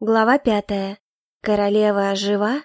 Глава пятая. Королева жива?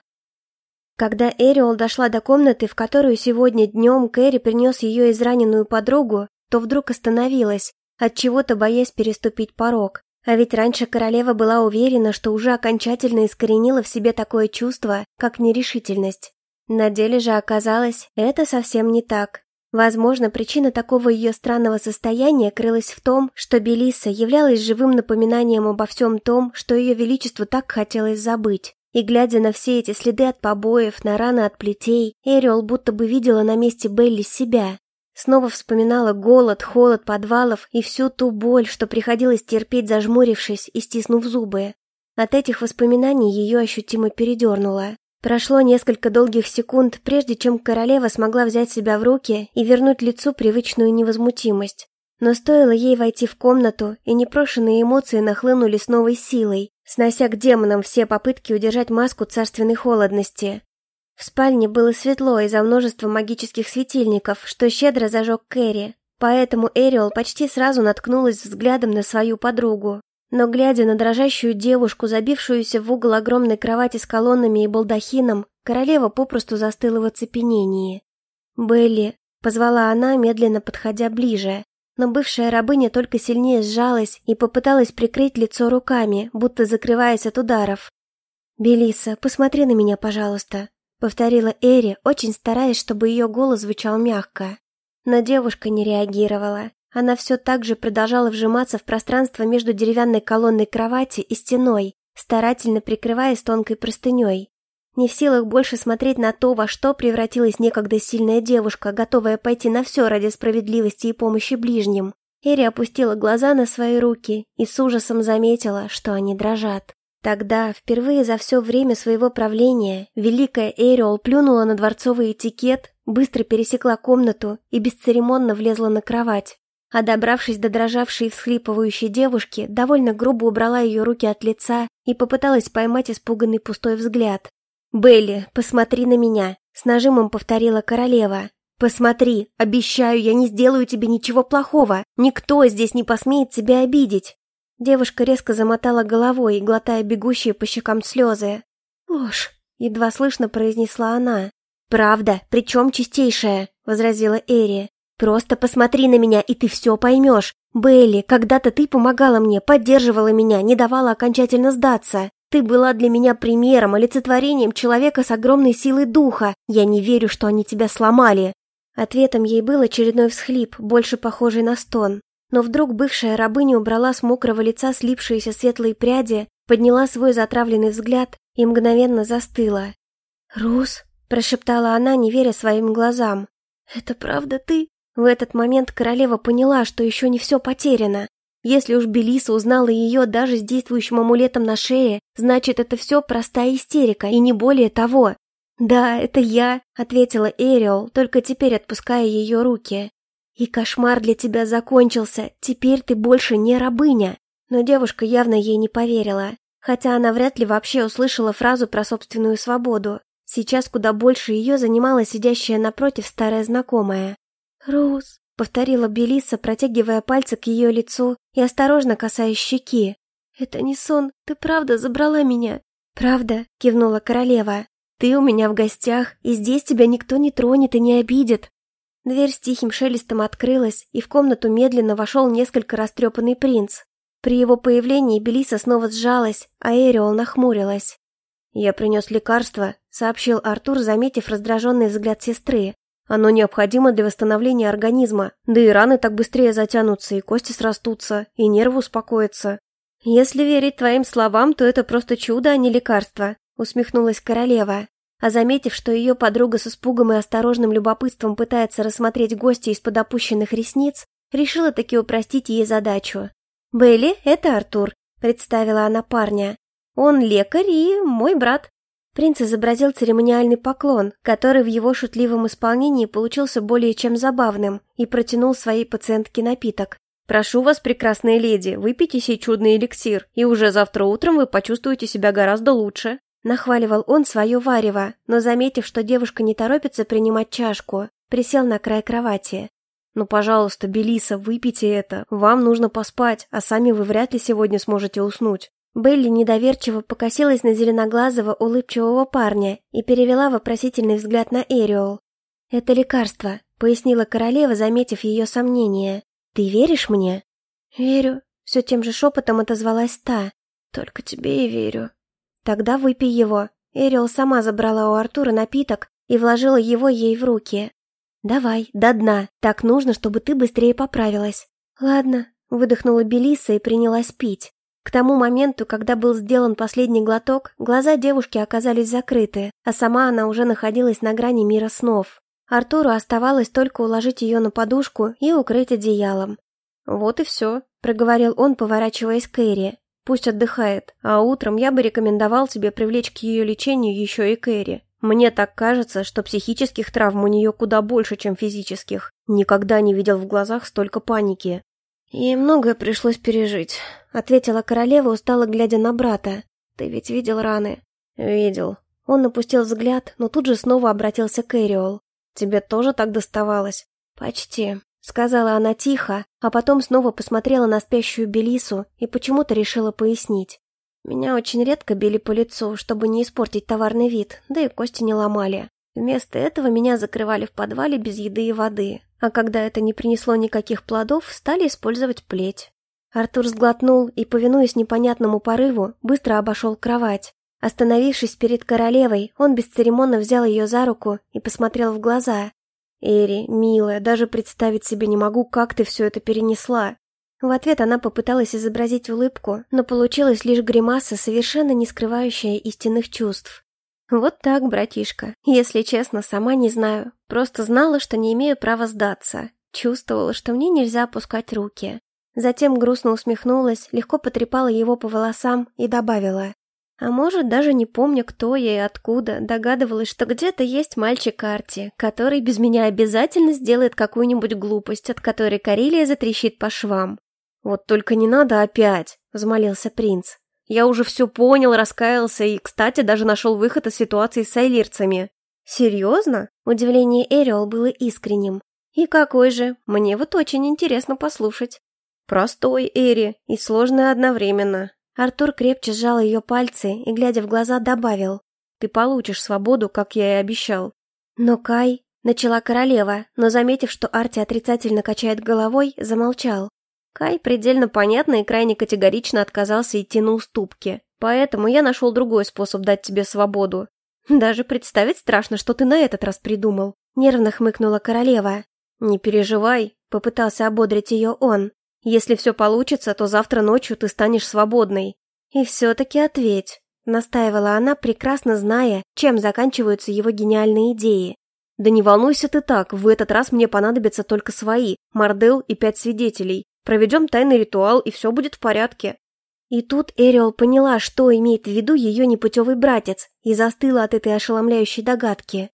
Когда Эриол дошла до комнаты, в которую сегодня днем Кэрри принес ее израненную подругу, то вдруг остановилась, от чего то боясь переступить порог. А ведь раньше королева была уверена, что уже окончательно искоренила в себе такое чувство, как нерешительность. На деле же оказалось, это совсем не так. Возможно, причина такого ее странного состояния крылась в том, что Белиса являлась живым напоминанием обо всем том, что ее величеству так хотелось забыть. И глядя на все эти следы от побоев, на раны от плетей, Эриол будто бы видела на месте Белли себя. Снова вспоминала голод, холод подвалов и всю ту боль, что приходилось терпеть, зажмурившись и стиснув зубы. От этих воспоминаний ее ощутимо передернуло. Прошло несколько долгих секунд, прежде чем королева смогла взять себя в руки и вернуть лицу привычную невозмутимость. Но стоило ей войти в комнату, и непрошенные эмоции нахлынули с новой силой, снося к демонам все попытки удержать маску царственной холодности. В спальне было светло из-за множества магических светильников, что щедро зажег Кэрри, поэтому Эриол почти сразу наткнулась взглядом на свою подругу. Но глядя на дрожащую девушку, забившуюся в угол огромной кровати с колоннами и балдахином, королева попросту застыла в оцепенении. «Белли», — позвала она, медленно подходя ближе, но бывшая рабыня только сильнее сжалась и попыталась прикрыть лицо руками, будто закрываясь от ударов. «Белиса, посмотри на меня, пожалуйста», — повторила Эри, очень стараясь, чтобы ее голос звучал мягко. Но девушка не реагировала. Она все так же продолжала вжиматься в пространство между деревянной колонной кровати и стеной, старательно прикрываясь тонкой простыней. Не в силах больше смотреть на то, во что превратилась некогда сильная девушка, готовая пойти на все ради справедливости и помощи ближним. Эри опустила глаза на свои руки и с ужасом заметила, что они дрожат. Тогда, впервые за все время своего правления, великая Эриол плюнула на дворцовый этикет, быстро пересекла комнату и бесцеремонно влезла на кровать а добравшись до дрожавшей и всхлипывающей девушки, довольно грубо убрала ее руки от лица и попыталась поймать испуганный пустой взгляд. «Белли, посмотри на меня!» — с нажимом повторила королева. «Посмотри, обещаю, я не сделаю тебе ничего плохого. Никто здесь не посмеет тебя обидеть». Девушка резко замотала головой, глотая бегущие по щекам слезы. «Ложь!» — едва слышно произнесла она. «Правда, причем чистейшая», — возразила Эри. Просто посмотри на меня, и ты все поймешь. Белли, когда-то ты помогала мне, поддерживала меня, не давала окончательно сдаться. Ты была для меня примером, олицетворением человека с огромной силой духа. Я не верю, что они тебя сломали». Ответом ей был очередной всхлип, больше похожий на стон. Но вдруг бывшая рабыня убрала с мокрого лица слипшиеся светлые пряди, подняла свой затравленный взгляд и мгновенно застыла. «Рус?» – прошептала она, не веря своим глазам. «Это правда ты?» В этот момент королева поняла, что еще не все потеряно. Если уж Белиса узнала ее даже с действующим амулетом на шее, значит, это все простая истерика, и не более того. «Да, это я», — ответила Эриол, только теперь отпуская ее руки. «И кошмар для тебя закончился, теперь ты больше не рабыня». Но девушка явно ей не поверила, хотя она вряд ли вообще услышала фразу про собственную свободу. Сейчас куда больше ее занимала сидящая напротив старая знакомая. «Роуз», — повторила Белиса, протягивая пальцы к ее лицу и осторожно касаясь щеки. «Это не сон, ты правда забрала меня?» «Правда», — кивнула королева. «Ты у меня в гостях, и здесь тебя никто не тронет и не обидит». Дверь с тихим шелестом открылась, и в комнату медленно вошел несколько растрепанный принц. При его появлении Белиса снова сжалась, а Эриол нахмурилась. «Я принес лекарство», — сообщил Артур, заметив раздраженный взгляд сестры. Оно необходимо для восстановления организма, да и раны так быстрее затянутся, и кости срастутся, и нервы успокоятся. «Если верить твоим словам, то это просто чудо, а не лекарство», — усмехнулась королева. А заметив, что ее подруга с испугом и осторожным любопытством пытается рассмотреть гостя из-под опущенных ресниц, решила таки упростить ей задачу. «Белли, это Артур», — представила она парня. «Он лекарь и мой брат». Принц изобразил церемониальный поклон, который в его шутливом исполнении получился более чем забавным, и протянул своей пациентке напиток. «Прошу вас, прекрасная леди, выпейте сей чудный эликсир, и уже завтра утром вы почувствуете себя гораздо лучше». Нахваливал он свое варево, но, заметив, что девушка не торопится принимать чашку, присел на край кровати. «Ну, пожалуйста, Белиса, выпейте это. Вам нужно поспать, а сами вы вряд ли сегодня сможете уснуть». Белли недоверчиво покосилась на зеленоглазого улыбчивого парня и перевела вопросительный взгляд на Эриол. «Это лекарство», — пояснила королева, заметив ее сомнение. «Ты веришь мне?» «Верю», — все тем же шепотом отозвалась та. «Только тебе и верю». «Тогда выпей его». Эриол сама забрала у Артура напиток и вложила его ей в руки. «Давай, до дна. Так нужно, чтобы ты быстрее поправилась». «Ладно», — выдохнула Белиса и принялась пить. К тому моменту, когда был сделан последний глоток, глаза девушки оказались закрыты, а сама она уже находилась на грани мира снов. Артуру оставалось только уложить ее на подушку и укрыть одеялом. «Вот и все», — проговорил он, поворачиваясь к Эри. «Пусть отдыхает, а утром я бы рекомендовал тебе привлечь к ее лечению еще и Кэрри. Мне так кажется, что психических травм у нее куда больше, чем физических. Никогда не видел в глазах столько паники. «Ей многое пришлось пережить», — ответила королева, устало глядя на брата. «Ты ведь видел раны?» «Видел». Он напустил взгляд, но тут же снова обратился к Эриол. «Тебе тоже так доставалось?» «Почти», — сказала она тихо, а потом снова посмотрела на спящую Белису и почему-то решила пояснить. «Меня очень редко били по лицу, чтобы не испортить товарный вид, да и кости не ломали. Вместо этого меня закрывали в подвале без еды и воды, а когда это не принесло никаких плодов, стали использовать плеть. Артур сглотнул и, повинуясь непонятному порыву, быстро обошел кровать. Остановившись перед королевой, он бесцеремонно взял ее за руку и посмотрел в глаза. «Эри, милая, даже представить себе не могу, как ты все это перенесла». В ответ она попыталась изобразить улыбку, но получилась лишь гримаса, совершенно не скрывающая истинных чувств. Вот так, братишка. Если честно, сама не знаю. Просто знала, что не имею права сдаться. Чувствовала, что мне нельзя опускать руки. Затем грустно усмехнулась, легко потрепала его по волосам и добавила. А может, даже не помня, кто я и откуда, догадывалась, что где-то есть мальчик Арти, который без меня обязательно сделает какую-нибудь глупость, от которой Карелия затрещит по швам. «Вот только не надо опять», — взмолился принц. Я уже все понял, раскаялся и, кстати, даже нашел выход из ситуации с айлирцами. Серьезно? Удивление Эриол было искренним. И какой же? Мне вот очень интересно послушать. Простой, Эри, и сложный одновременно. Артур крепче сжал ее пальцы и, глядя в глаза, добавил. Ты получишь свободу, как я и обещал. Но Кай... Начала королева, но, заметив, что Арти отрицательно качает головой, замолчал. Кай предельно понятно и крайне категорично отказался идти на уступки. Поэтому я нашел другой способ дать тебе свободу. Даже представить страшно, что ты на этот раз придумал. Нервно хмыкнула королева. Не переживай, попытался ободрить ее он. Если все получится, то завтра ночью ты станешь свободной. И все-таки ответь. Настаивала она, прекрасно зная, чем заканчиваются его гениальные идеи. «Да не волнуйся ты так, в этот раз мне понадобятся только свои, Мардел и пять свидетелей. Проведем тайный ритуал, и все будет в порядке». И тут Эриол поняла, что имеет в виду ее непутевый братец, и застыла от этой ошеломляющей догадки.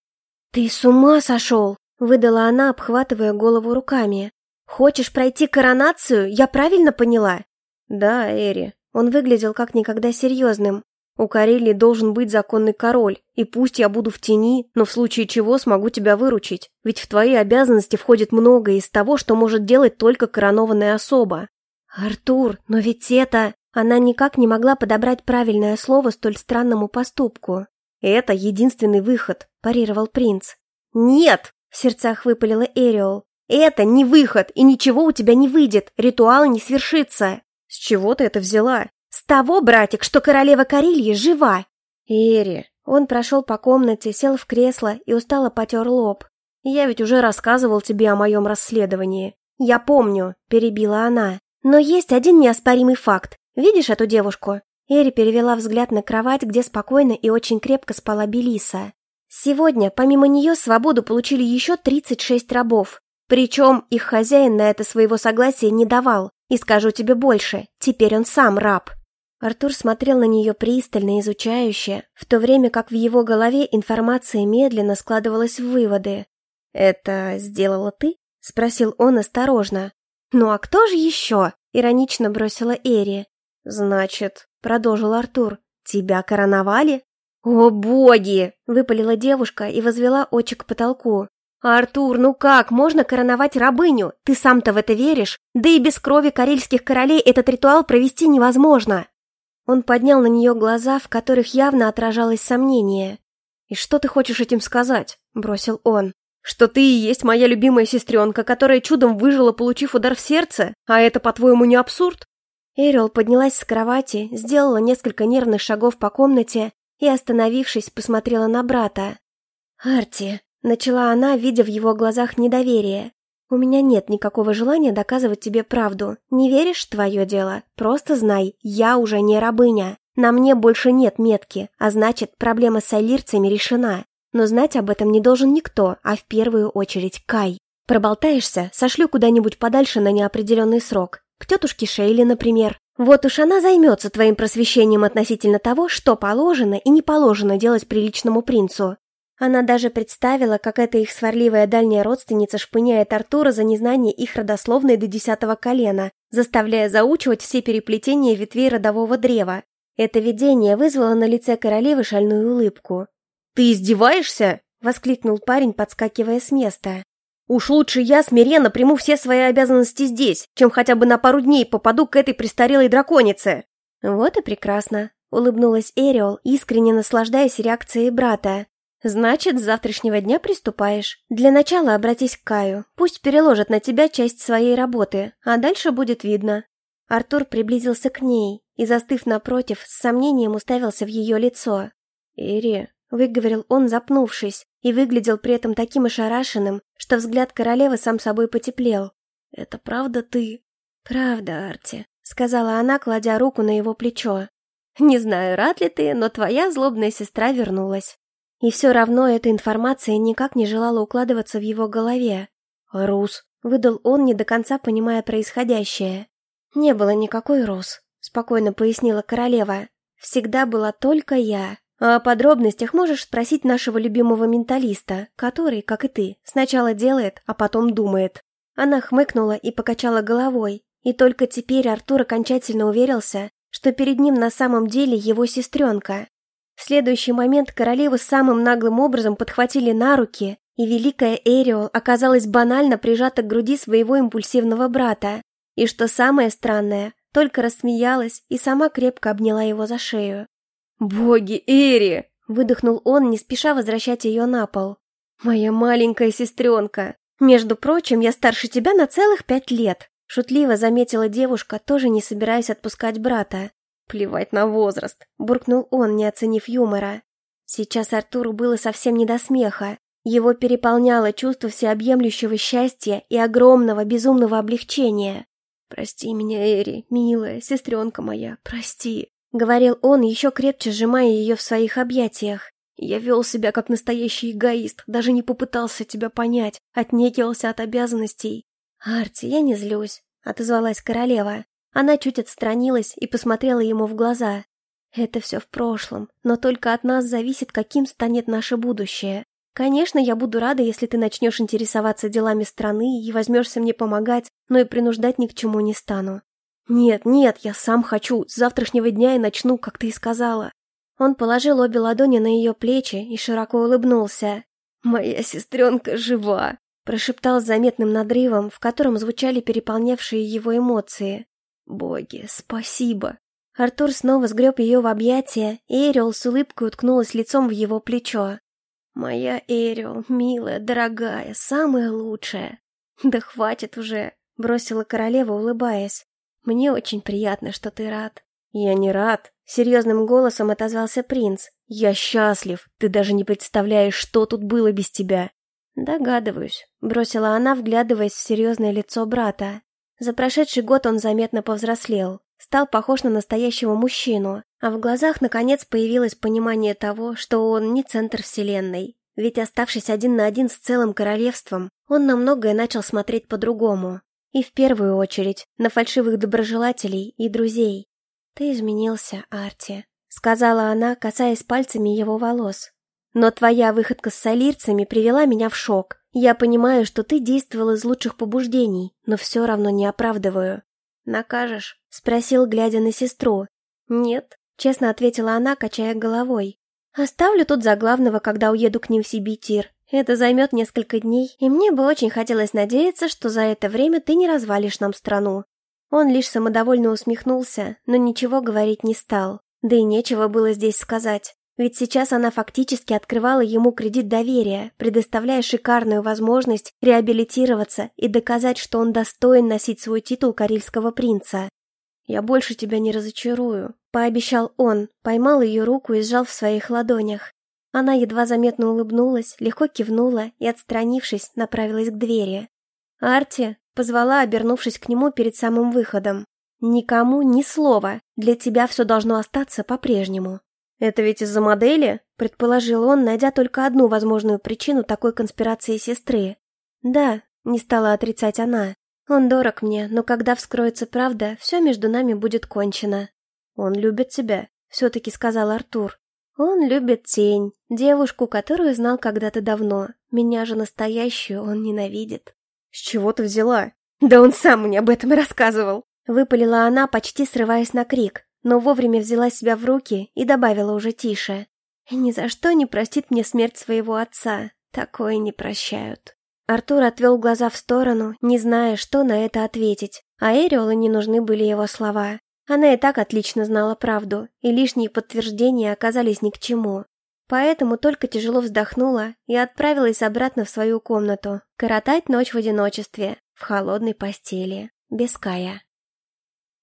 «Ты с ума сошел!» — выдала она, обхватывая голову руками. «Хочешь пройти коронацию? Я правильно поняла?» «Да, Эри». Он выглядел как никогда серьезным, у Карелии должен быть законный король, и пусть я буду в тени, но в случае чего смогу тебя выручить, ведь в твои обязанности входит многое из того, что может делать только коронованная особа. Артур, но ведь это... Она никак не могла подобрать правильное слово столь странному поступку. «Это единственный выход», – парировал принц. «Нет!» – в сердцах выпалила Эриол. «Это не выход, и ничего у тебя не выйдет, ритуал не свершится!» «С чего ты это взяла?» «С того, братик, что королева Карельи жива!» «Эри!» Он прошел по комнате, сел в кресло и устало потер лоб. «Я ведь уже рассказывал тебе о моем расследовании». «Я помню», — перебила она. «Но есть один неоспоримый факт. Видишь эту девушку?» Эри перевела взгляд на кровать, где спокойно и очень крепко спала Белиса. Сегодня, помимо нее, свободу получили еще 36 рабов. Причем их хозяин на это своего согласия не давал. И скажу тебе больше, теперь он сам раб. Артур смотрел на нее пристально, изучающе, в то время как в его голове информация медленно складывалась в выводы. «Это сделала ты?» — спросил он осторожно. «Ну а кто же еще?» — иронично бросила Эри. «Значит», — продолжил Артур, — «тебя короновали?» «О боги!» — выпалила девушка и возвела очи к потолку. «Артур, ну как можно короновать рабыню? Ты сам-то в это веришь? Да и без крови карельских королей этот ритуал провести невозможно!» Он поднял на нее глаза, в которых явно отражалось сомнение. «И что ты хочешь этим сказать?» — бросил он. «Что ты и есть моя любимая сестренка, которая чудом выжила, получив удар в сердце? А это, по-твоему, не абсурд?» Эриол поднялась с кровати, сделала несколько нервных шагов по комнате и, остановившись, посмотрела на брата. «Арти», — начала она, видя в его глазах недоверие, «у меня нет никакого желания доказывать тебе правду. Не веришь — твое дело. Просто знай, я уже не рабыня. На мне больше нет метки, а значит, проблема с алирцами решена. Но знать об этом не должен никто, а в первую очередь Кай. Проболтаешься, сошлю куда-нибудь подальше на неопределенный срок. К тетушке Шейли, например. Вот уж она займется твоим просвещением относительно того, что положено и не положено делать приличному принцу. Она даже представила, как эта их сварливая дальняя родственница шпыняет Артура за незнание их родословной до десятого колена, заставляя заучивать все переплетения ветвей родового древа. Это видение вызвало на лице королевы шальную улыбку. «Ты издеваешься?» — воскликнул парень, подскакивая с места. Уж лучше я смиренно приму все свои обязанности здесь, чем хотя бы на пару дней попаду к этой престарелой драконице. Вот и прекрасно, улыбнулась Эриол, искренне наслаждаясь реакцией брата. Значит, с завтрашнего дня приступаешь. Для начала обратись к Каю. Пусть переложит на тебя часть своей работы, а дальше будет видно. Артур приблизился к ней и, застыв напротив, с сомнением уставился в ее лицо. «Эри», — выговорил он, запнувшись, и выглядел при этом таким ошарашенным, что взгляд королевы сам собой потеплел. «Это правда ты?» «Правда, Арти», — сказала она, кладя руку на его плечо. «Не знаю, рад ли ты, но твоя злобная сестра вернулась». И все равно эта информация никак не желала укладываться в его голове. «Рус», — выдал он, не до конца понимая происходящее. «Не было никакой Рус», — спокойно пояснила королева. «Всегда была только я, а о подробностях можешь спросить нашего любимого менталиста, который, как и ты, сначала делает, а потом думает. Она хмыкнула и покачала головой, и только теперь Артур окончательно уверился, что перед ним на самом деле его сестренка. В следующий момент королеву самым наглым образом подхватили на руки, и великая Эриол оказалась банально прижата к груди своего импульсивного брата. И что самое странное, только рассмеялась и сама крепко обняла его за шею. «Боги, Эри!» — выдохнул он, не спеша возвращать ее на пол. «Моя маленькая сестренка! Между прочим, я старше тебя на целых пять лет!» Шутливо заметила девушка, тоже не собираясь отпускать брата. «Плевать на возраст!» — буркнул он, не оценив юмора. Сейчас Артуру было совсем не до смеха. Его переполняло чувство всеобъемлющего счастья и огромного безумного облегчения. «Прости меня, Эри, милая, сестренка моя, прости!» — говорил он, еще крепче сжимая ее в своих объятиях. «Я вел себя как настоящий эгоист, даже не попытался тебя понять, отнекивался от обязанностей». «Арти, я не злюсь», — отозвалась королева. Она чуть отстранилась и посмотрела ему в глаза. «Это все в прошлом, но только от нас зависит, каким станет наше будущее. Конечно, я буду рада, если ты начнешь интересоваться делами страны и возьмешься мне помогать, но и принуждать ни к чему не стану. «Нет, нет, я сам хочу. С завтрашнего дня и начну, как ты и сказала». Он положил обе ладони на ее плечи и широко улыбнулся. «Моя сестренка жива!» Прошептал с заметным надрывом, в котором звучали переполнявшие его эмоции. «Боги, спасибо!» Артур снова сгреб ее в объятия, и Эриол с улыбкой уткнулась лицом в его плечо. «Моя Эриол, милая, дорогая, самая лучшая!» «Да хватит уже!» — бросила королева, улыбаясь. Мне очень приятно, что ты рад». «Я не рад», — серьезным голосом отозвался принц. «Я счастлив. Ты даже не представляешь, что тут было без тебя». «Догадываюсь», — бросила она, вглядываясь в серьезное лицо брата. За прошедший год он заметно повзрослел, стал похож на настоящего мужчину, а в глазах наконец появилось понимание того, что он не центр вселенной. Ведь оставшись один на один с целым королевством, он на многое начал смотреть по-другому. И в первую очередь на фальшивых доброжелателей и друзей. «Ты изменился, Арти», — сказала она, касаясь пальцами его волос. «Но твоя выходка с солирцами привела меня в шок. Я понимаю, что ты действовал из лучших побуждений, но все равно не оправдываю». «Накажешь?» — спросил, глядя на сестру. «Нет», — честно ответила она, качая головой. «Оставлю тут за главного, когда уеду к ним в Сибитир. Это займет несколько дней, и мне бы очень хотелось надеяться, что за это время ты не развалишь нам страну. Он лишь самодовольно усмехнулся, но ничего говорить не стал. Да и нечего было здесь сказать. Ведь сейчас она фактически открывала ему кредит доверия, предоставляя шикарную возможность реабилитироваться и доказать, что он достоин носить свой титул карельского принца. «Я больше тебя не разочарую», — пообещал он, поймал ее руку и сжал в своих ладонях. Она едва заметно улыбнулась, легко кивнула и, отстранившись, направилась к двери. «Арти!» — позвала, обернувшись к нему перед самым выходом. «Никому ни слова. Для тебя все должно остаться по-прежнему». «Это ведь из-за модели?» — предположил он, найдя только одну возможную причину такой конспирации сестры. «Да», — не стала отрицать она. «Он дорог мне, но когда вскроется правда, все между нами будет кончено». «Он любит тебя», — все-таки сказал Артур. Он любит тень, девушку, которую знал когда-то давно. Меня же настоящую он ненавидит. С чего ты взяла? Да он сам мне об этом и рассказывал. Выпалила она, почти срываясь на крик, но вовремя взяла себя в руки и добавила уже тише. Ни за что не простит мне смерть своего отца. Такое не прощают. Артур отвел глаза в сторону, не зная, что на это ответить, а Эриолу не нужны были его слова. Она и так отлично знала правду, и лишние подтверждения оказались ни к чему. Поэтому только тяжело вздохнула и отправилась обратно в свою комнату, коротать ночь в одиночестве, в холодной постели, без Кая.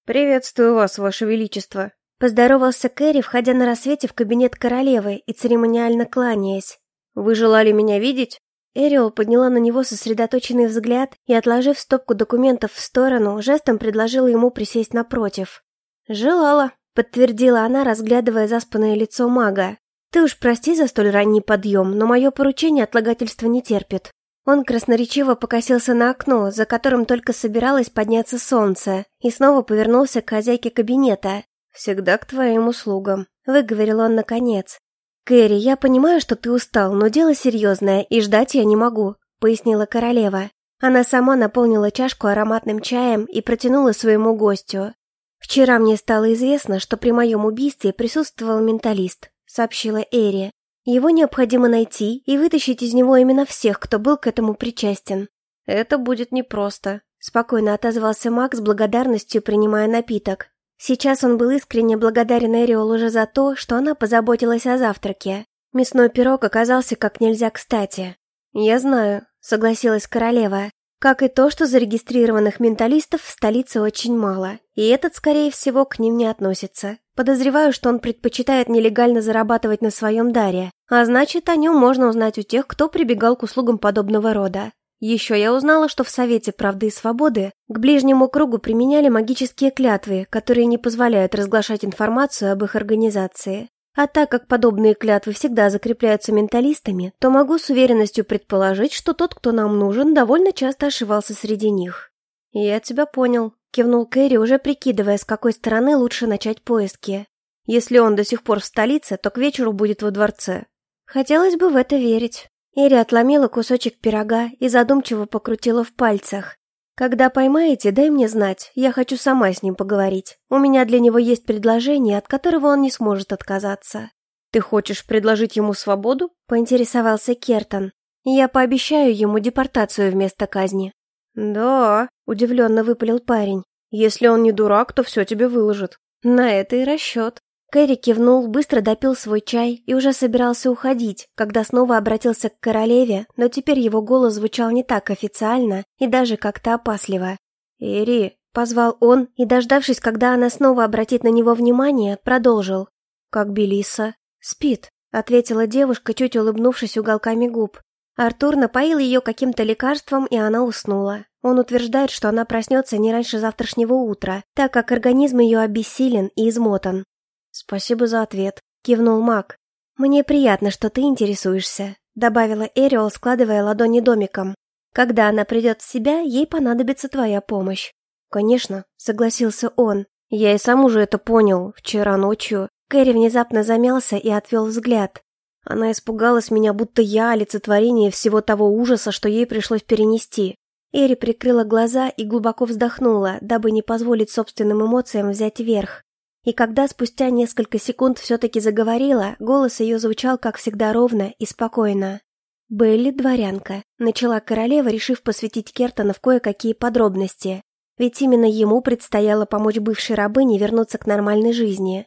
«Приветствую вас, ваше величество!» Поздоровался Кэрри, входя на рассвете в кабинет королевы и церемониально кланяясь. «Вы желали меня видеть?» Эриол подняла на него сосредоточенный взгляд и, отложив стопку документов в сторону, жестом предложила ему присесть напротив. «Желала», — подтвердила она, разглядывая заспанное лицо мага. «Ты уж прости за столь ранний подъем, но мое поручение отлагательства не терпит». Он красноречиво покосился на окно, за которым только собиралось подняться солнце, и снова повернулся к хозяйке кабинета. «Всегда к твоим услугам», — выговорил он наконец. «Кэрри, я понимаю, что ты устал, но дело серьезное, и ждать я не могу», — пояснила королева. Она сама наполнила чашку ароматным чаем и протянула своему гостю. «Вчера мне стало известно, что при моем убийстве присутствовал менталист», — сообщила Эри. «Его необходимо найти и вытащить из него именно всех, кто был к этому причастен». «Это будет непросто», — спокойно отозвался Макс с благодарностью, принимая напиток. Сейчас он был искренне благодарен Эриол уже за то, что она позаботилась о завтраке. Мясной пирог оказался как нельзя кстати. «Я знаю», — согласилась королева. Как и то, что зарегистрированных менталистов в столице очень мало, и этот, скорее всего, к ним не относится. Подозреваю, что он предпочитает нелегально зарабатывать на своем даре, а значит, о нем можно узнать у тех, кто прибегал к услугам подобного рода. Еще я узнала, что в Совете правды и свободы к ближнему кругу применяли магические клятвы, которые не позволяют разглашать информацию об их организации. А так как подобные клятвы всегда закрепляются менталистами, то могу с уверенностью предположить, что тот, кто нам нужен, довольно часто ошивался среди них. «Я тебя понял», — кивнул Кэрри, уже прикидывая, с какой стороны лучше начать поиски. «Если он до сих пор в столице, то к вечеру будет во дворце». Хотелось бы в это верить. Эри отломила кусочек пирога и задумчиво покрутила в пальцах. «Когда поймаете, дай мне знать, я хочу сама с ним поговорить. У меня для него есть предложение, от которого он не сможет отказаться». «Ты хочешь предложить ему свободу?» – поинтересовался Кертон. «Я пообещаю ему депортацию вместо казни». «Да», – удивленно выпалил парень. «Если он не дурак, то все тебе выложит». «На это и расчет». Кэрри кивнул, быстро допил свой чай и уже собирался уходить, когда снова обратился к королеве, но теперь его голос звучал не так официально и даже как-то опасливо. «Эри», — позвал он и, дождавшись, когда она снова обратит на него внимание, продолжил. «Как Белиса?» «Спит», — ответила девушка, чуть улыбнувшись уголками губ. Артур напоил ее каким-то лекарством, и она уснула. Он утверждает, что она проснется не раньше завтрашнего утра, так как организм ее обессилен и измотан. «Спасибо за ответ», — кивнул маг. «Мне приятно, что ты интересуешься», — добавила Эриол, складывая ладони домиком. «Когда она придет в себя, ей понадобится твоя помощь». «Конечно», — согласился он. «Я и сам уже это понял, вчера ночью». Кэрри внезапно замялся и отвел взгляд. Она испугалась меня, будто я олицетворение всего того ужаса, что ей пришлось перенести. Эри прикрыла глаза и глубоко вздохнула, дабы не позволить собственным эмоциям взять верх. И когда спустя несколько секунд все-таки заговорила, голос ее звучал, как всегда, ровно и спокойно. «Белли дворянка», — начала королева, решив посвятить Кертона в кое-какие подробности. ведь именно ему предстояло помочь бывшей рабыне вернуться к нормальной жизни.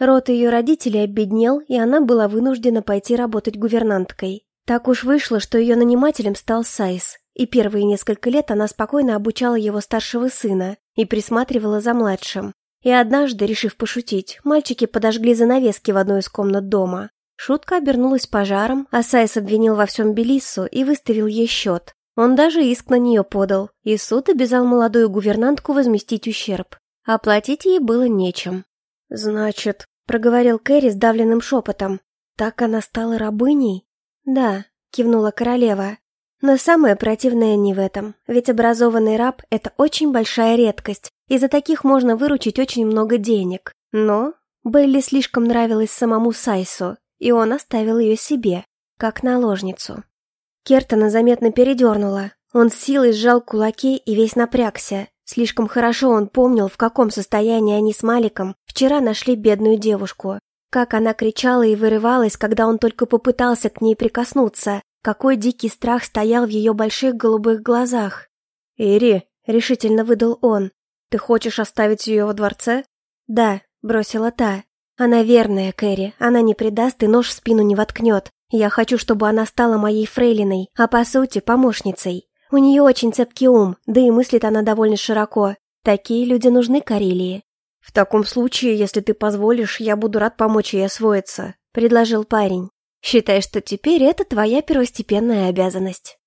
Род ее родителей обеднел, и она была вынуждена пойти работать гувернанткой. Так уж вышло, что ее нанимателем стал Сайс, и первые несколько лет она спокойно обучала его старшего сына и присматривала за младшим. И однажды, решив пошутить, мальчики подожгли занавески в одной из комнат дома. Шутка обернулась пожаром, а Сайс обвинил во всем Белиссу и выставил ей счет. Он даже иск на нее подал, и суд обязал молодую гувернантку возместить ущерб. Оплатить ей было нечем. «Значит», — проговорил Кэрри сдавленным шепотом, «так она стала рабыней?» «Да», — кивнула королева. «Но самое противное не в этом, ведь образованный раб — это очень большая редкость, и за таких можно выручить очень много денег. Но Белли слишком нравилась самому Сайсу, и он оставил ее себе, как наложницу». Кертона заметно передернула. Он с силой сжал кулаки и весь напрягся, Слишком хорошо он помнил, в каком состоянии они с Маликом вчера нашли бедную девушку. Как она кричала и вырывалась, когда он только попытался к ней прикоснуться. Какой дикий страх стоял в ее больших голубых глазах. «Ири», — решительно выдал он, — «ты хочешь оставить ее во дворце?» «Да», — бросила та. «Она верная, Кэрри, она не предаст и нож в спину не воткнет. Я хочу, чтобы она стала моей фрейлиной, а по сути помощницей. У нее очень цепкий ум, да и мыслит она довольно широко. Такие люди нужны Карелии. «В таком случае, если ты позволишь, я буду рад помочь ей освоиться», — предложил парень. «Считай, что теперь это твоя первостепенная обязанность».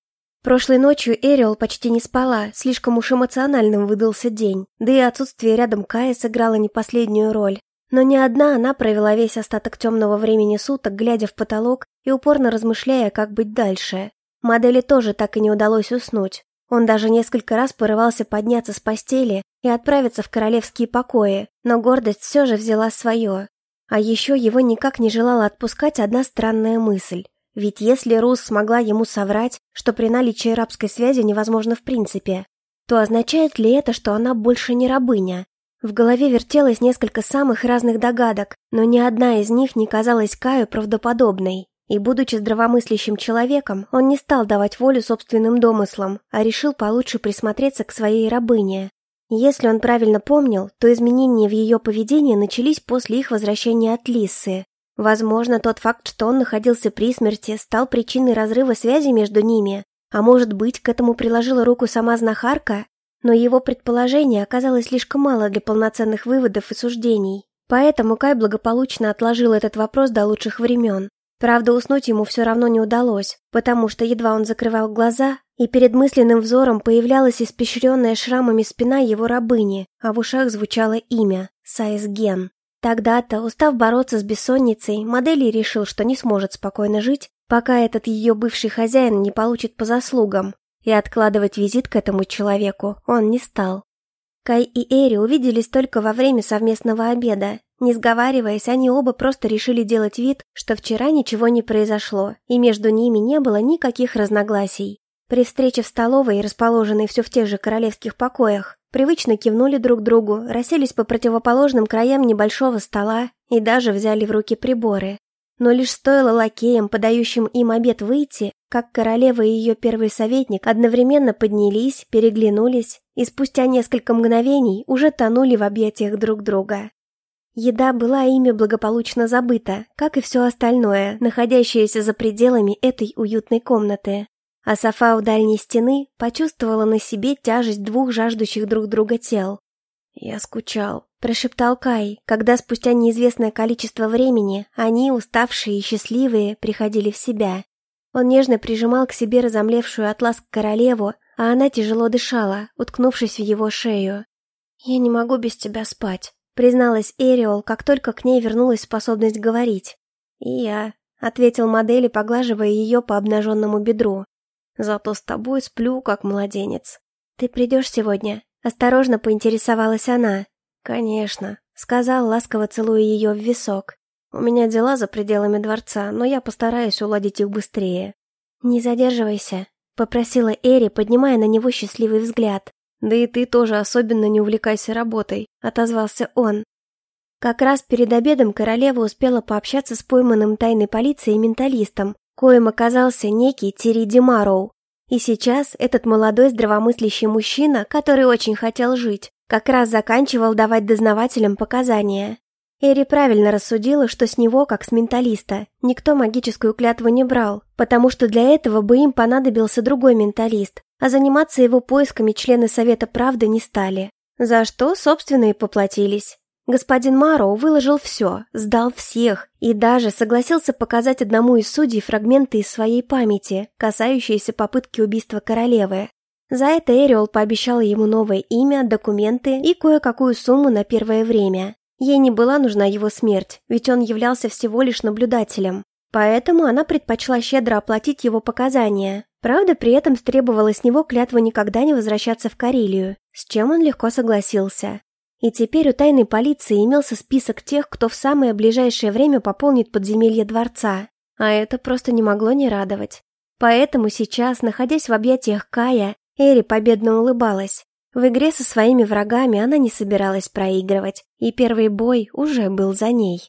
Прошлой ночью Эриол почти не спала, слишком уж эмоциональным выдался день, да и отсутствие рядом Кая сыграло не последнюю роль. Но не одна она провела весь остаток темного времени суток, глядя в потолок и упорно размышляя, как быть дальше. Модели тоже так и не удалось уснуть. Он даже несколько раз порывался подняться с постели и отправиться в королевские покои, но гордость все же взяла свое. А еще его никак не желала отпускать одна странная мысль. Ведь если Рус смогла ему соврать, что при наличии рабской связи невозможно в принципе, то означает ли это, что она больше не рабыня? В голове вертелось несколько самых разных догадок, но ни одна из них не казалась Каю правдоподобной. И, будучи здравомыслящим человеком, он не стал давать волю собственным домыслам, а решил получше присмотреться к своей рабыне. Если он правильно помнил, то изменения в ее поведении начались после их возвращения от Лисы. Возможно, тот факт, что он находился при смерти, стал причиной разрыва связи между ними, а может быть, к этому приложила руку сама знахарка, но его предположение оказалось слишком мало для полноценных выводов и суждений. Поэтому Кай благополучно отложил этот вопрос до лучших времен. Правда, уснуть ему все равно не удалось, потому что едва он закрывал глаза, и перед мысленным взором появлялась испещренная шрамами спина его рабыни, а в ушах звучало имя – Сайс Ген. Тогда-то, устав бороться с бессонницей, Модели решил, что не сможет спокойно жить, пока этот ее бывший хозяин не получит по заслугам, и откладывать визит к этому человеку он не стал. Кай и Эри увиделись только во время совместного обеда, не сговариваясь, они оба просто решили делать вид, что вчера ничего не произошло, и между ними не было никаких разногласий. При встрече в столовой, расположенной все в тех же королевских покоях, привычно кивнули друг другу, расселись по противоположным краям небольшого стола и даже взяли в руки приборы. Но лишь стоило лакеям, подающим им обед, выйти, как королева и ее первый советник одновременно поднялись, переглянулись и спустя несколько мгновений уже тонули в объятиях друг друга. Еда была ими благополучно забыта, как и все остальное, находящееся за пределами этой уютной комнаты. А Софа у дальней стены почувствовала на себе тяжесть двух жаждущих друг друга тел. «Я скучал», — прошептал Кай, когда спустя неизвестное количество времени они, уставшие и счастливые, приходили в себя. Он нежно прижимал к себе разомлевшую от ласк королеву, а она тяжело дышала, уткнувшись в его шею. «Я не могу без тебя спать», призналась Эриол, как только к ней вернулась способность говорить. «И я», — ответил модели, поглаживая ее по обнаженному бедру. «Зато с тобой сплю, как младенец». «Ты придешь сегодня?» — осторожно поинтересовалась она. «Конечно», — сказал, ласково целуя ее в висок. «У меня дела за пределами дворца, но я постараюсь уладить их быстрее». «Не задерживайся», — попросила Эри, поднимая на него счастливый взгляд. «Да и ты тоже особенно не увлекайся работой», — отозвался он. Как раз перед обедом королева успела пообщаться с пойманным тайной полицией менталистом, коим оказался некий Тири Демароу. И сейчас этот молодой здравомыслящий мужчина, который очень хотел жить, как раз заканчивал давать дознавателям показания. Эри правильно рассудила, что с него, как с менталиста, никто магическую клятву не брал, потому что для этого бы им понадобился другой менталист, а заниматься его поисками члены Совета Правды не стали. За что, собственно, и поплатились. Господин Мароу выложил все, сдал всех и даже согласился показать одному из судей фрагменты из своей памяти, касающиеся попытки убийства королевы. За это Эриол пообещала ему новое имя, документы и кое-какую сумму на первое время. Ей не была нужна его смерть, ведь он являлся всего лишь наблюдателем. Поэтому она предпочла щедро оплатить его показания. Правда, при этом требовала с него клятва никогда не возвращаться в Карелию, с чем он легко согласился. И теперь у тайной полиции имелся список тех, кто в самое ближайшее время пополнит подземелье дворца. А это просто не могло не радовать. Поэтому сейчас, находясь в объятиях Кая, Эри победно улыбалась. В игре со своими врагами она не собиралась проигрывать, и первый бой уже был за ней.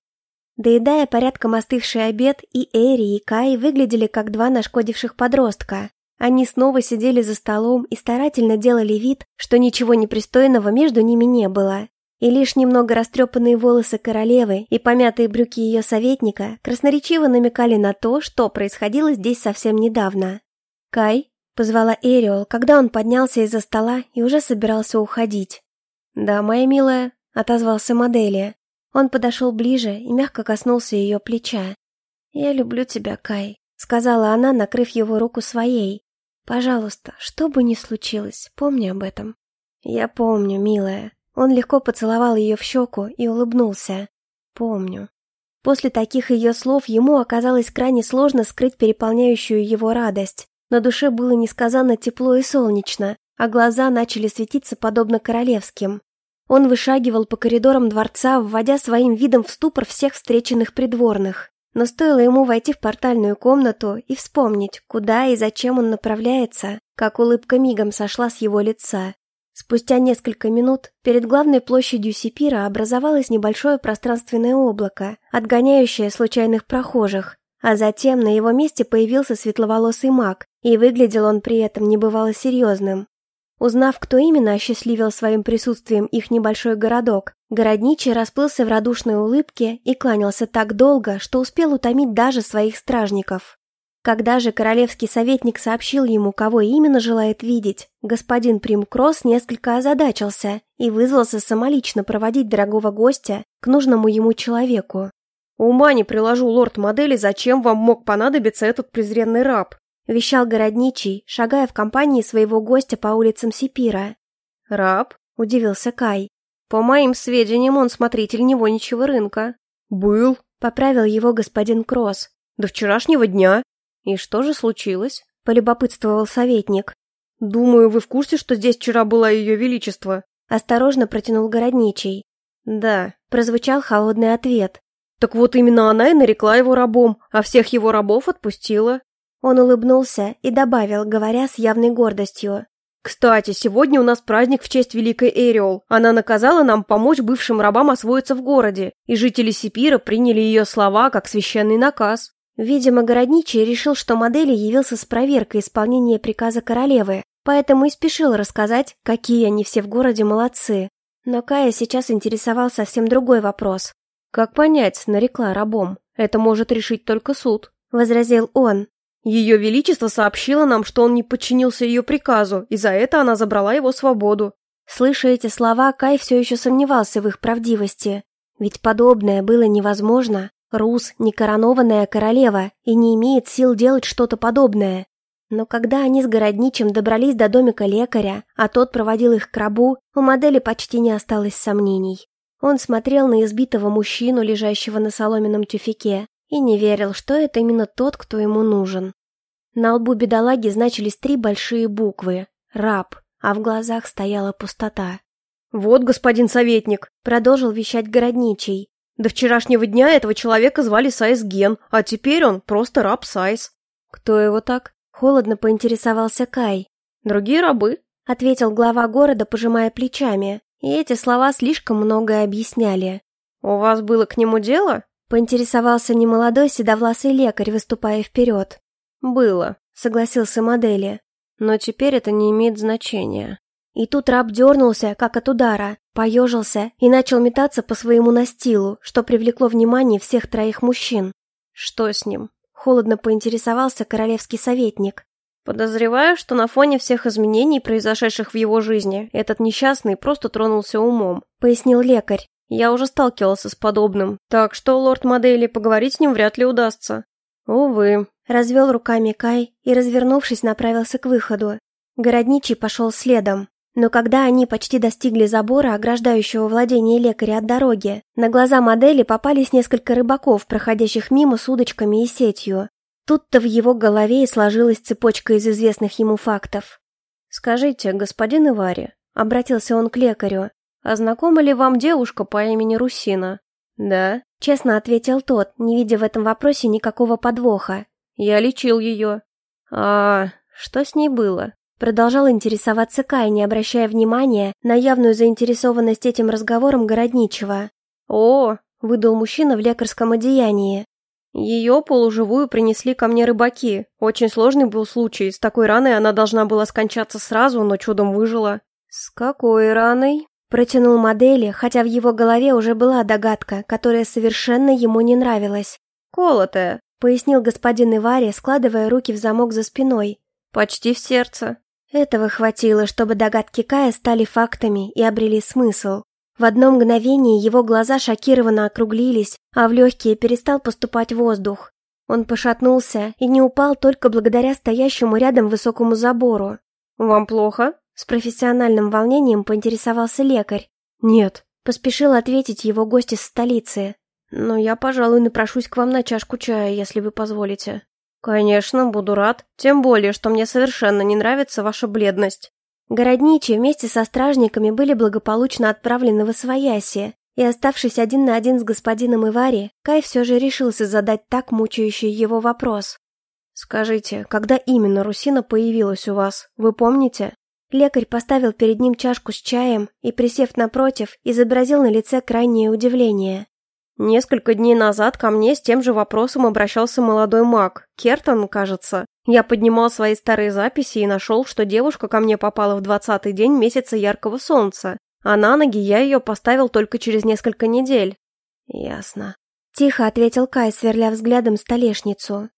Доедая порядком остывший обед, и Эри, и Кай выглядели как два нашкодивших подростка. Они снова сидели за столом и старательно делали вид, что ничего непристойного между ними не было. И лишь немного растрепанные волосы королевы и помятые брюки ее советника красноречиво намекали на то, что происходило здесь совсем недавно. «Кай, Позвала Эриол, когда он поднялся из-за стола и уже собирался уходить. «Да, моя милая», — отозвался Моделия. Он подошел ближе и мягко коснулся ее плеча. «Я люблю тебя, Кай», — сказала она, накрыв его руку своей. «Пожалуйста, что бы ни случилось, помни об этом». «Я помню, милая». Он легко поцеловал ее в щеку и улыбнулся. «Помню». После таких ее слов ему оказалось крайне сложно скрыть переполняющую его радость. На душе было несказанно тепло и солнечно, а глаза начали светиться подобно королевским. Он вышагивал по коридорам дворца, вводя своим видом в ступор всех встреченных придворных. Но стоило ему войти в портальную комнату и вспомнить, куда и зачем он направляется, как улыбка мигом сошла с его лица. Спустя несколько минут перед главной площадью Сипира образовалось небольшое пространственное облако, отгоняющее случайных прохожих, а затем на его месте появился светловолосый маг, и выглядел он при этом небывало серьезным. Узнав, кто именно осчастливил своим присутствием их небольшой городок, городничий расплылся в радушной улыбке и кланялся так долго, что успел утомить даже своих стражников. Когда же королевский советник сообщил ему, кого именно желает видеть, господин Примкросс несколько озадачился и вызвался самолично проводить дорогого гостя к нужному ему человеку. «Ума не приложу, лорд-модели, зачем вам мог понадобиться этот презренный раб?» — вещал городничий, шагая в компании своего гостя по улицам Сипира. «Раб?» — удивился Кай. «По моим сведениям, он смотритель невольничьего рынка». «Был», — поправил его господин Кросс. «До вчерашнего дня». «И что же случилось?» — полюбопытствовал советник. «Думаю, вы в курсе, что здесь вчера была ее величество?» Осторожно протянул городничий. «Да», — прозвучал холодный ответ. Так вот именно она и нарекла его рабом, а всех его рабов отпустила. Он улыбнулся и добавил, говоря с явной гордостью. «Кстати, сегодня у нас праздник в честь Великой Эриол. Она наказала нам помочь бывшим рабам освоиться в городе, и жители Сипира приняли ее слова как священный наказ». Видимо, городничий решил, что модели явился с проверкой исполнения приказа королевы, поэтому и спешил рассказать, какие они все в городе молодцы. Но Кая сейчас интересовал совсем другой вопрос. «Как понять, нарекла рабом? Это может решить только суд», — возразил он. «Ее Величество сообщило нам, что он не подчинился ее приказу, и за это она забрала его свободу». Слыша эти слова, Кай все еще сомневался в их правдивости. Ведь подобное было невозможно. Рус – некоронованная королева и не имеет сил делать что-то подобное. Но когда они с городничим добрались до домика лекаря, а тот проводил их к рабу, у модели почти не осталось сомнений. Он смотрел на избитого мужчину, лежащего на соломенном тюфике, и не верил, что это именно тот, кто ему нужен. На лбу бедолаги значились три большие буквы «Раб», а в глазах стояла пустота. «Вот, господин советник», — продолжил вещать городничий. «До вчерашнего дня этого человека звали Сайс Ген, а теперь он просто раб Сайс». «Кто его так?» — холодно поинтересовался Кай. «Другие рабы», — ответил глава города, пожимая плечами. И эти слова слишком многое объясняли. «У вас было к нему дело?» Поинтересовался немолодой седовласый лекарь, выступая вперед. «Было», — согласился Модели. но теперь это не имеет значения. И тут раб дернулся, как от удара, поежился и начал метаться по своему настилу, что привлекло внимание всех троих мужчин. Что с ним? Холодно поинтересовался королевский советник. Подозреваю, что на фоне всех изменений, произошедших в его жизни, этот несчастный просто тронулся умом, пояснил лекарь. Я уже сталкивался с подобным, так что, лорд Модели, поговорить с ним вряд ли удастся. Увы. Развел руками Кай и, развернувшись, направился к выходу. Городничий пошел следом. Но когда они почти достигли забора, ограждающего владение лекаря от дороги, на глаза модели попались несколько рыбаков, проходящих мимо с удочками и сетью. Тут-то в его голове и сложилась цепочка из известных ему фактов. «Скажите, господин Ивари», — обратился он к лекарю, «а знакома ли вам девушка по имени Русина?» «Да», — честно ответил тот, не видя в этом вопросе никакого подвоха. «Я лечил ее». «А что с ней было?» Продолжал интересоваться Кай, не обращая внимания на явную заинтересованность этим разговором городничего. «О!» — выдал мужчина в лекарском одеянии. Ее полуживую принесли ко мне рыбаки. Очень сложный был случай. С такой раной она должна была скончаться сразу, но чудом выжила. С какой раной? Протянул модели, хотя в его голове уже была догадка, которая совершенно ему не нравилась. «Колотая», — пояснил господин Ивари, складывая руки в замок за спиной. «Почти в сердце». Этого хватило, чтобы догадки Кая стали фактами и обрели смысл. В одно мгновение его глаза шокированно округлились, а в легкие перестал поступать воздух. Он пошатнулся и не упал только благодаря стоящему рядом высокому забору. «Вам плохо?» С профессиональным волнением поинтересовался лекарь. «Нет», — поспешил ответить его гость из столицы. «Но я, пожалуй, напрошусь к вам на чашку чая, если вы позволите». «Конечно, буду рад. Тем более, что мне совершенно не нравится ваша бледность». Городничие вместе со стражниками были благополучно отправлены в Освояси, и, оставшись один на один с господином Ивари, Кай все же решился задать так мучающий его вопрос. «Скажите, когда именно Русина появилась у вас, вы помните?» Лекарь поставил перед ним чашку с чаем и, присев напротив, изобразил на лице крайнее удивление. Несколько дней назад ко мне с тем же вопросом обращался молодой маг, Кертон, кажется. Я поднимал свои старые записи и нашел, что девушка ко мне попала в двадцатый день месяца яркого солнца, а на ноги я ее поставил только через несколько недель. Ясно. Тихо ответил Кай, сверля взглядом столешницу.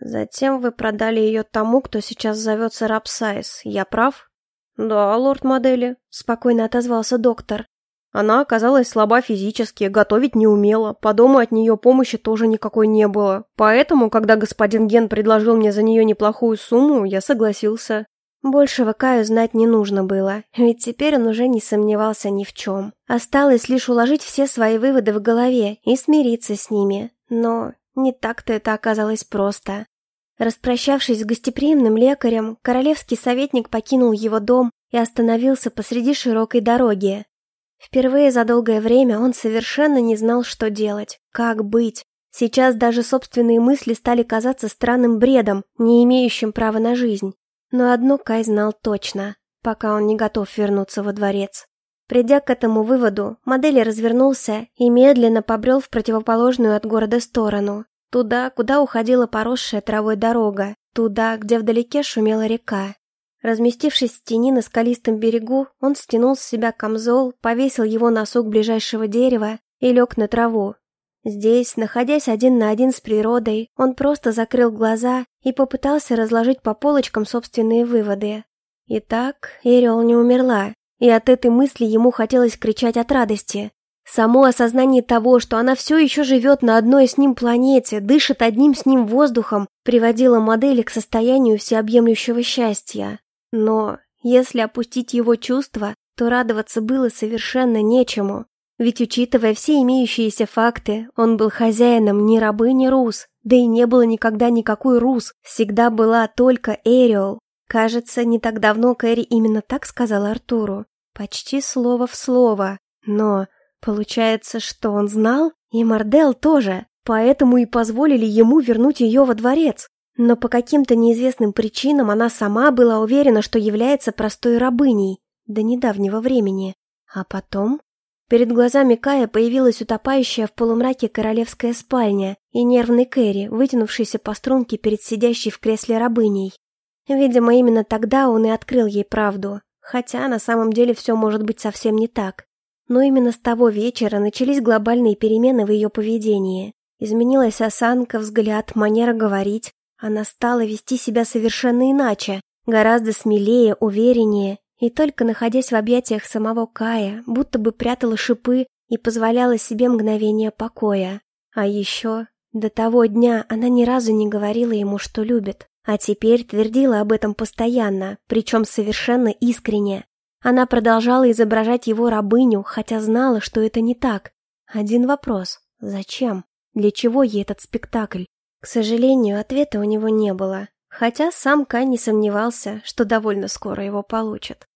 Затем вы продали ее тому, кто сейчас зовется раб Сайс. Я прав? Да, лорд модели, спокойно отозвался доктор. Она оказалась слаба физически, готовить не умела, по дому от нее помощи тоже никакой не было. Поэтому, когда господин Ген предложил мне за нее неплохую сумму, я согласился. Большего Каю знать не нужно было, ведь теперь он уже не сомневался ни в чем. Осталось лишь уложить все свои выводы в голове и смириться с ними. Но не так-то это оказалось просто. Распрощавшись с гостеприимным лекарем, королевский советник покинул его дом и остановился посреди широкой дороги. Впервые за долгое время он совершенно не знал, что делать, как быть. Сейчас даже собственные мысли стали казаться странным бредом, не имеющим права на жизнь. Но одно Кай знал точно, пока он не готов вернуться во дворец. Придя к этому выводу, модель развернулся и медленно побрел в противоположную от города сторону. Туда, куда уходила поросшая травой дорога, туда, где вдалеке шумела река. Разместившись в тени на скалистом берегу, он стянул с себя камзол, повесил его на сук ближайшего дерева и лег на траву. Здесь, находясь один на один с природой, он просто закрыл глаза и попытался разложить по полочкам собственные выводы. Итак, Эриол не умерла, и от этой мысли ему хотелось кричать от радости. Само осознание того, что она все еще живет на одной с ним планете, дышит одним с ним воздухом, приводило модели к состоянию всеобъемлющего счастья. Но если опустить его чувства, то радоваться было совершенно нечему. Ведь, учитывая все имеющиеся факты, он был хозяином ни рабы, ни рус. Да и не было никогда никакой рус, всегда была только Эриол. Кажется, не так давно Кэрри именно так сказал Артуру. Почти слово в слово. Но получается, что он знал, и Мардел тоже, поэтому и позволили ему вернуть ее во дворец. Но по каким-то неизвестным причинам она сама была уверена, что является простой рабыней до недавнего времени. А потом... Перед глазами Кая появилась утопающая в полумраке королевская спальня и нервный Кэрри, вытянувшийся по струнке перед сидящей в кресле рабыней. Видимо, именно тогда он и открыл ей правду, хотя на самом деле все может быть совсем не так. Но именно с того вечера начались глобальные перемены в ее поведении. Изменилась осанка, взгляд, манера говорить. Она стала вести себя совершенно иначе, гораздо смелее, увереннее, и только находясь в объятиях самого Кая, будто бы прятала шипы и позволяла себе мгновение покоя. А еще до того дня она ни разу не говорила ему, что любит, а теперь твердила об этом постоянно, причем совершенно искренне. Она продолжала изображать его рабыню, хотя знала, что это не так. Один вопрос – зачем? Для чего ей этот спектакль? К сожалению, ответа у него не было, хотя сам Кай не сомневался, что довольно скоро его получит.